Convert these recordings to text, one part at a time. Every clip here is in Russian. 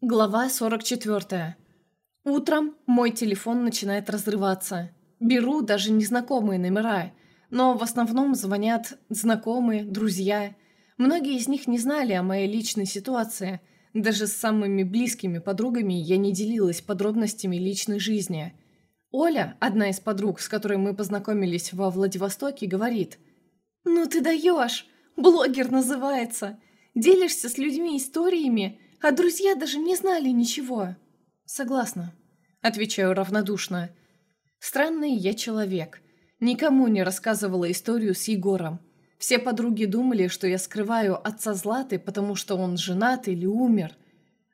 Глава 44. Утром мой телефон начинает разрываться. Беру даже незнакомые номера, но в основном звонят знакомые, друзья. Многие из них не знали о моей личной ситуации. Даже с самыми близкими подругами я не делилась подробностями личной жизни. Оля, одна из подруг, с которой мы познакомились во Владивостоке, говорит «Ну ты даешь! Блогер называется! Делишься с людьми историями!» А друзья даже не знали ничего. Согласна. Отвечаю равнодушно. Странный я человек. Никому не рассказывала историю с Егором. Все подруги думали, что я скрываю отца Златы, потому что он женат или умер.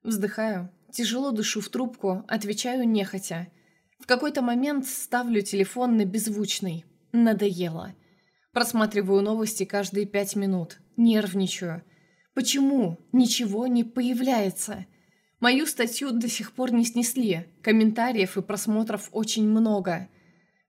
Вздыхаю, тяжело дышу в трубку, отвечаю нехотя. В какой-то момент ставлю телефон на беззвучный. Надоело. Просматриваю новости каждые пять минут. Нервничаю. Почему ничего не появляется? Мою статью до сих пор не снесли, комментариев и просмотров очень много.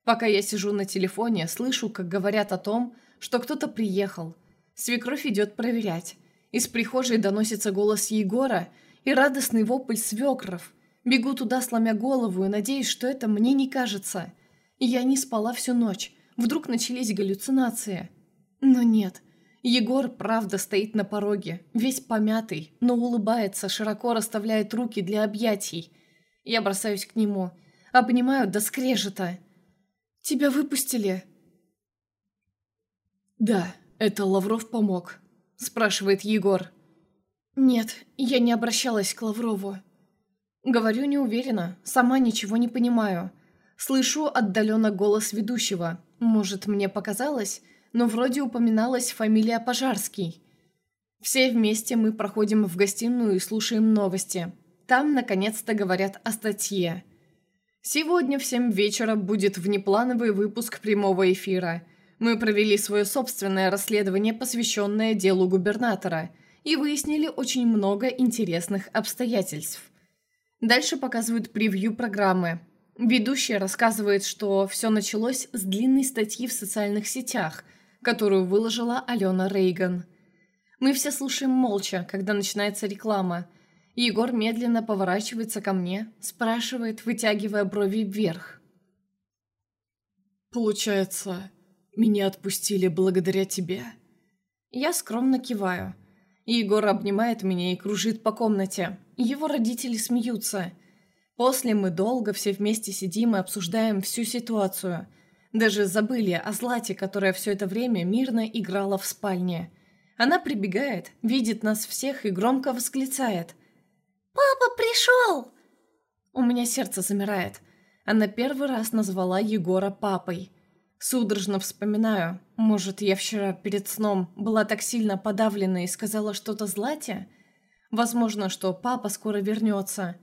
Пока я сижу на телефоне, слышу, как говорят о том, что кто-то приехал. Свекровь идет проверять. Из прихожей доносится голос Егора и радостный вопль свекров. Бегу туда, сломя голову, и надеюсь, что это мне не кажется. Я не спала всю ночь. Вдруг начались галлюцинации. Но нет, Егор, правда, стоит на пороге, весь помятый, но улыбается, широко расставляет руки для объятий. Я бросаюсь к нему, обнимаю до скрежета. «Тебя выпустили?» «Да, это Лавров помог», – спрашивает Егор. «Нет, я не обращалась к Лаврову». Говорю неуверенно, сама ничего не понимаю. Слышу отдаленно голос ведущего. Может, мне показалось, но вроде упоминалась фамилия Пожарский. Все вместе мы проходим в гостиную и слушаем новости. Там, наконец-то, говорят о статье. Сегодня в 7 вечера будет внеплановый выпуск прямого эфира. Мы провели свое собственное расследование, посвященное делу губернатора, и выяснили очень много интересных обстоятельств. Дальше показывают превью программы. Ведущая рассказывает, что все началось с длинной статьи в социальных сетях – которую выложила Алена Рейган. Мы все слушаем молча, когда начинается реклама. Егор медленно поворачивается ко мне, спрашивает, вытягивая брови вверх. «Получается, меня отпустили благодаря тебе?» Я скромно киваю. Егор обнимает меня и кружит по комнате. Его родители смеются. После мы долго все вместе сидим и обсуждаем всю ситуацию – даже забыли о Злате, которая все это время мирно играла в спальне. Она прибегает, видит нас всех и громко восклицает. «Папа пришел!» У меня сердце замирает. Она первый раз назвала Егора папой. Судорожно вспоминаю. Может, я вчера перед сном была так сильно подавлена и сказала что-то Злате? Возможно, что папа скоро вернется.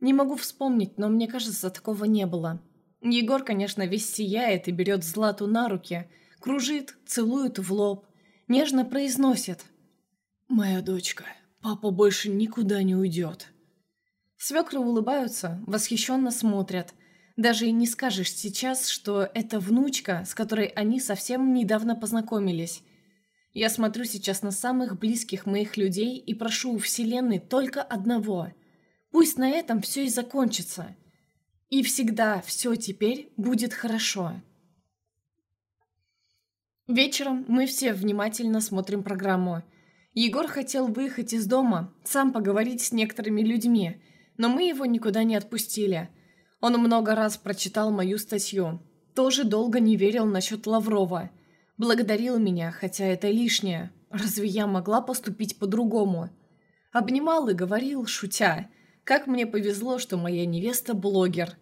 Не могу вспомнить, но мне кажется, такого не было. Егор, конечно, весь сияет и берет Злату на руки, кружит, целует в лоб, нежно произносит. «Моя дочка, папа больше никуда не уйдет». Свекры улыбаются, восхищенно смотрят. Даже и не скажешь сейчас, что это внучка, с которой они совсем недавно познакомились. Я смотрю сейчас на самых близких моих людей и прошу у Вселенной только одного. Пусть на этом все и закончится. И всегда все теперь будет хорошо. Вечером мы все внимательно смотрим программу. Егор хотел выехать из дома, сам поговорить с некоторыми людьми, но мы его никуда не отпустили. Он много раз прочитал мою статью. Тоже долго не верил насчет Лаврова. Благодарил меня, хотя это лишнее. Разве я могла поступить по-другому? Обнимал и говорил, шутя – как мне повезло, что моя невеста блогер.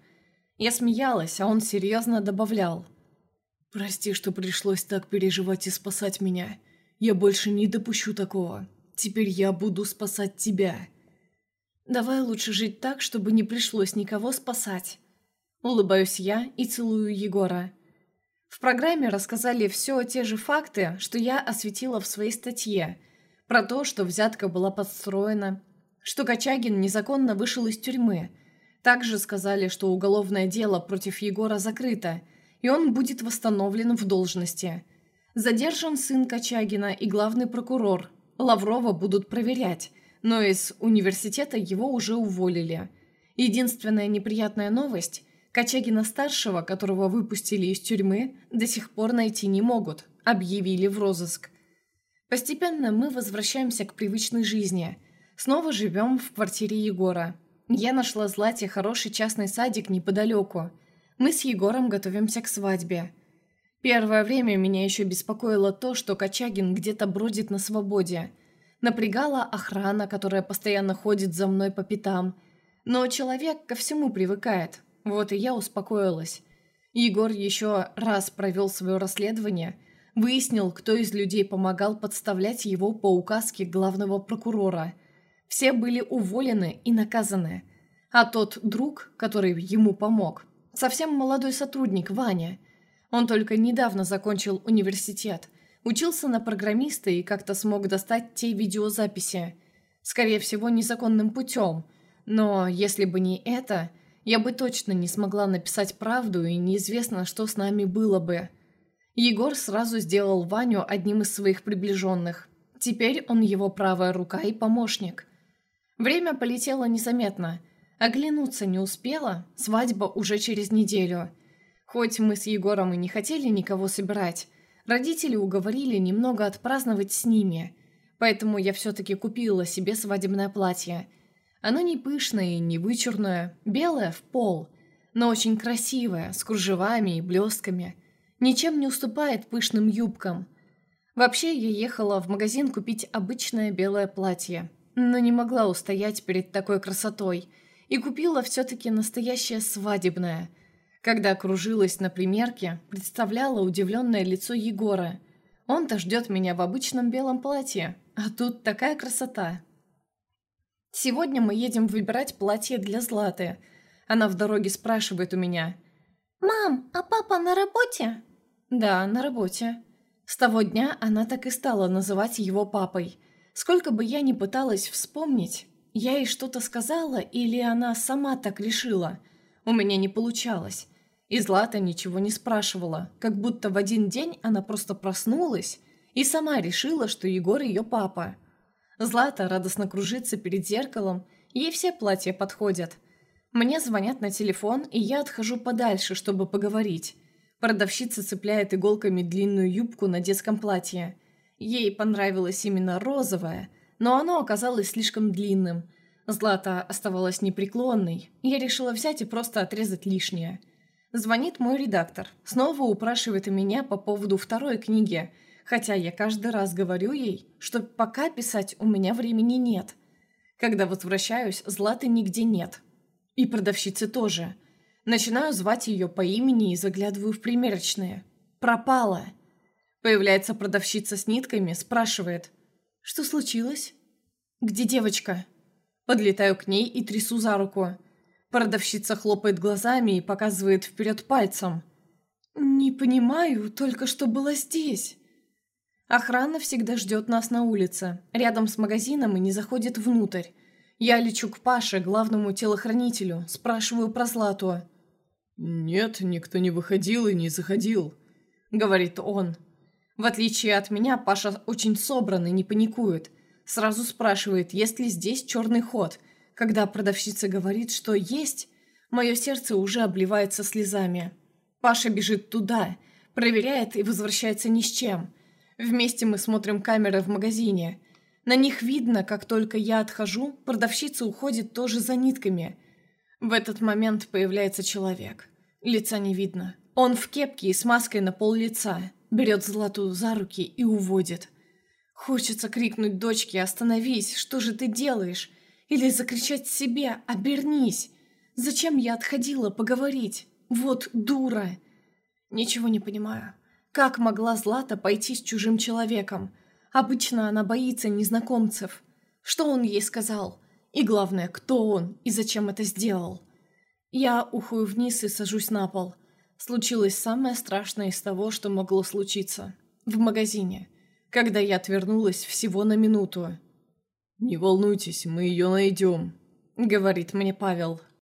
Я смеялась, а он серьезно добавлял. «Прости, что пришлось так переживать и спасать меня. Я больше не допущу такого. Теперь я буду спасать тебя». «Давай лучше жить так, чтобы не пришлось никого спасать». Улыбаюсь я и целую Егора. В программе рассказали все те же факты, что я осветила в своей статье. Про то, что взятка была подстроена, что Качагин незаконно вышел из тюрьмы. Также сказали, что уголовное дело против Егора закрыто, и он будет восстановлен в должности. Задержан сын Качагина и главный прокурор. Лаврова будут проверять. но из университета его уже уволили. Единственная неприятная новость – Качагина-старшего, которого выпустили из тюрьмы, до сих пор найти не могут, объявили в розыск. Постепенно мы возвращаемся к привычной жизни. Снова живем в квартире Егора. Я нашла Злате хороший частный садик неподалеку. Мы с Егором готовимся к свадьбе. Первое время меня еще беспокоило то, что Качагин где-то бродит на свободе. Напрягала охрана, которая постоянно ходит за мной по пятам. Но человек ко всему привыкает. Вот и я успокоилась. Егор еще раз провел свое расследование, выяснил, кто из людей помогал подставлять его по указке главного прокурора. Все были уволены и наказаны. А тот друг, который ему помог, совсем молодой сотрудник, Ваня. Он только недавно закончил университет – Учился на программиста и как-то смог достать те видеозаписи. Скорее всего, незаконным путем. Но если бы не это, я бы точно не смогла написать правду, и неизвестно, что с нами было бы. Егор сразу сделал Ваню одним из своих приближенных. Теперь он его правая рука и помощник. Время полетело незаметно. Оглянуться не успела, свадьба уже через неделю. Хоть мы с Егором и не хотели никого собирать, Родители уговорили немного отпраздновать с ними, поэтому я все-таки купила себе свадебное платье. Оно не пышное и не вычурное, белое в пол, но очень красивое, с кружевами и блестками. Ничем не уступает пышным юбкам. Вообще, я ехала в магазин купить обычное белое платье, но не могла устоять перед такой красотой и купила все-таки настоящее свадебное – когда кружилась на примерке, представляла удивленное лицо Егора. Он-то ждет меня в обычном белом платье, а тут такая красота. Сегодня мы едем выбирать платье для Златы. Она в дороге спрашивает у меня. «Мам, а папа на работе?» «Да, на работе». С того дня она так и стала называть его папой. Сколько бы я ни пыталась вспомнить, я ей что-то сказала или она сама так решила – у меня не получалось. И Злата ничего не спрашивала, как будто в один день она просто проснулась и сама решила, что Егор ее папа. Злата радостно кружится перед зеркалом, ей все платья подходят. Мне звонят на телефон, и я отхожу подальше, чтобы поговорить. Продавщица цепляет иголками длинную юбку на детском платье. Ей понравилось именно розовое, но оно оказалось слишком длинным – Злата оставалась непреклонной, я решила взять и просто отрезать лишнее. Звонит мой редактор, снова упрашивает меня по поводу второй книги, хотя я каждый раз говорю ей, что пока писать у меня времени нет. Когда возвращаюсь, Златы нигде нет. И продавщицы тоже. Начинаю звать ее по имени и заглядываю в примерочные. Пропала. Появляется продавщица с нитками, спрашивает. «Что случилось?» «Где девочка?» Подлетаю к ней и трясу за руку. Продавщица хлопает глазами и показывает вперед пальцем. «Не понимаю, только что было здесь». Охрана всегда ждет нас на улице, рядом с магазином и не заходит внутрь. Я лечу к Паше, главному телохранителю, спрашиваю про Злату. «Нет, никто не выходил и не заходил», — говорит он. В отличие от меня, Паша очень собран и не паникует. Сразу спрашивает, есть ли здесь черный ход. Когда продавщица говорит, что есть, мое сердце уже обливается слезами. Паша бежит туда, проверяет и возвращается ни с чем. Вместе мы смотрим камеры в магазине. На них видно, как только я отхожу, продавщица уходит тоже за нитками. В этот момент появляется человек. Лица не видно. Он в кепке и с маской на пол лица. Берет Злату за руки и уводит. Хочется крикнуть дочке «Остановись! Что же ты делаешь?» Или закричать себе «Обернись!» Зачем я отходила поговорить? Вот дура! Ничего не понимаю. Как могла Злата пойти с чужим человеком? Обычно она боится незнакомцев. Что он ей сказал? И главное, кто он и зачем это сделал? Я ухую вниз и сажусь на пол. Случилось самое страшное из того, что могло случиться. В магазине когда я отвернулась всего на минуту. «Не волнуйтесь, мы ее найдем», — говорит мне Павел.